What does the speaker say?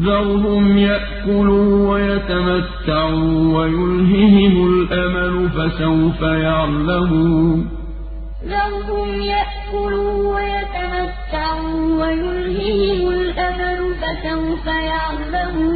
ذَرْهُمْ يَأْكُلُوا وَيَتَمَتَّعُوا وَيُلْهِهِمُ الْأَمَلُ ۖ فَسَوْفَ يَعْلَمُونَ. ذَرْهُمْ يَأْكُلُوا وَيَتَمَتَّعُوا وَيُلْهِهِمُ الْأَمَلُ ۖ فَسَوْفَ يَعْلَمُونَ.